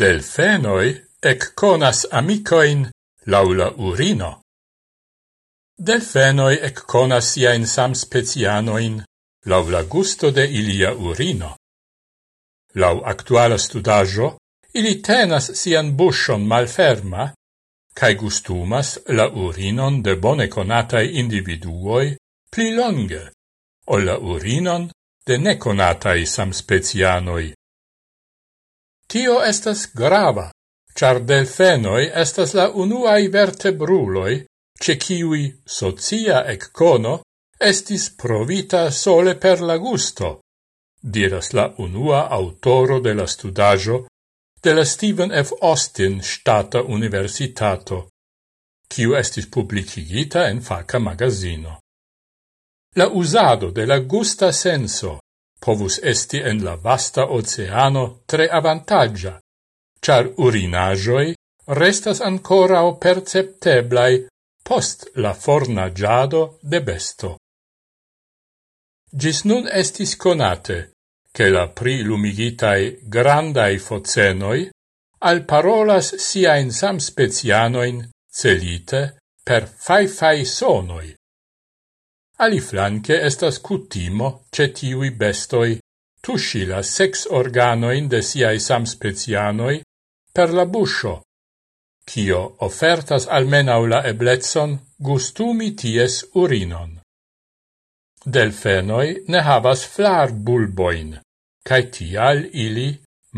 Delfenoi ecconas amicoin laula urino. Delfenoi ecconas iain sam specianoin laula gusto de ilia urino. Lau actuala studajo, ili tenas sian bushon malferma, cae gustumas la urinon de bone conatai individuoi pli longe, o la urinon de neconatai samspecianoi. Tio estas grava, char delfenoi estas la unuai vertebruloi, ce kiui socia eccono estis provita sole per la gusto, diras la unua autoro de la studajo de la Stephen F. Austin Stata Universitato, kiu estis publicigita en faca magazino. La usado de la gusta senso povus esti en la vasta oceano tre avantaggia, char urinajoi restas ancorao percepteblai post la fornagiado de besto. Gis nun estis conate, che la prilumigitai grandai focenoi al parolas siain samspezianoin celite per fai fai sonoi, Aliflanque estas cutimo ce tiui bestoi tusci la sex organoin de siai samspecianoi per la buscio, cio offertas almenau la eblezzon gustumi ties urinon. Delfenoi ne havas flar bulboin, cae tial ili,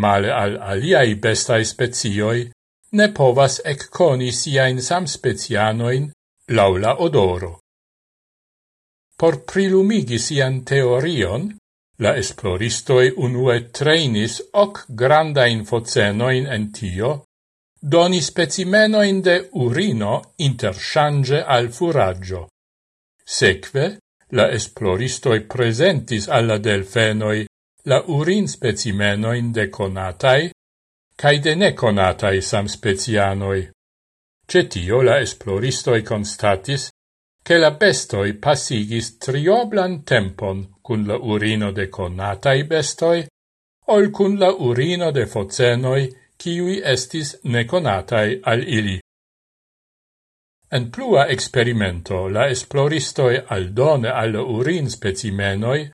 male al aliai bestai spezioi, ne povas ecconi siain samspecianoin laula odoro. Por prilumigi sian teorion, la esploristoi unue trainis hoc grandain focenoin en tio, doni specimenoin de urino interchange al furaggio. Seque, la esploristoi presentis alla delfenoi la urin specimenoin de conatai cae de neconatai samspecianoi. Cetio la esploristoi constatis che la bestoi passigis trioblan tempon cun la urino de conatai bestoi, ol cun la urino de focenoi, kiui estis neconatai al ili. En plua experimento la esploristoi aldone al urin specimenoi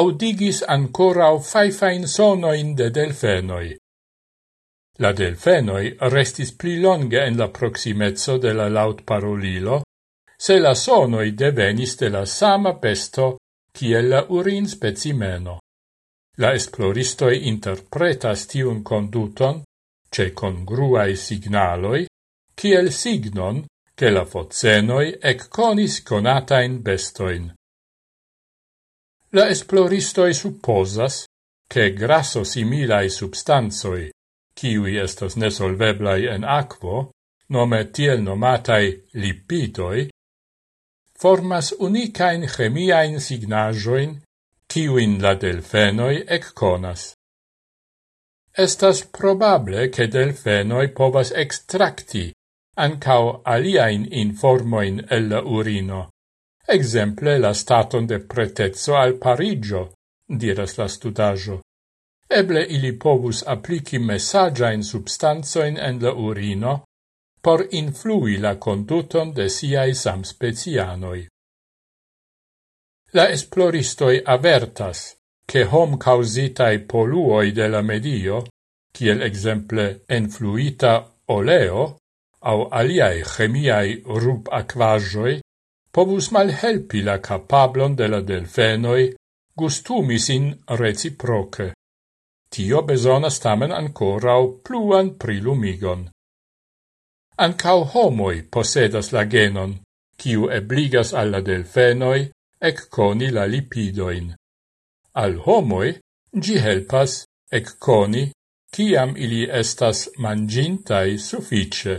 audigis ancorau faifain sonoin de delfenoi. La delfenoi restis pli longe en la proximezzo de la laut parolilo, se la sonoi devenis de la sama pesto kiel la urin specimeno. La esploristoi interpretas tiun conduton, ce congruae signaloi, kiel signon che la focenoi ecconis conatain bestoin. La esploristoi supposas che grasso similae substanzoi, kiwi estas nesolveblai en aquo, nome tiel nomatai lipidoi, formas unicain chemiain signajoin, kiuin la delfenoi ecconas. Estas probable che delfenoi povas extracti ancao aliain informoin el la urino, exemple la staton de pretezzo al parigio, diras la studajo. Eble ili povus applici messagiaen substanzoin en la urino, por influi la conduton de siai samspecianoi. La esploristoi avertas che hom causitai poluoi de la medio, kiel exemple enfluita oleo, au aliae chemiae rup aquajoi, povus malhelpi la capablon de la delfenoi gustumis in reciproce. Tio besonas tamen ancora pluan prilumigon ancau homoi posedas la genon, kiu ebligas alla delfenoi ec coni la lipidoin. Al homoi gi helpas ec coni ciam ili estas mangintai suffice.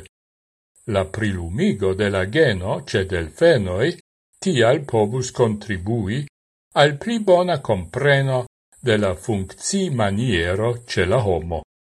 La prilumigo de la geno ce delfenoi tial pobus contribui al pli bona compreno de la funcci maniero ce la homo.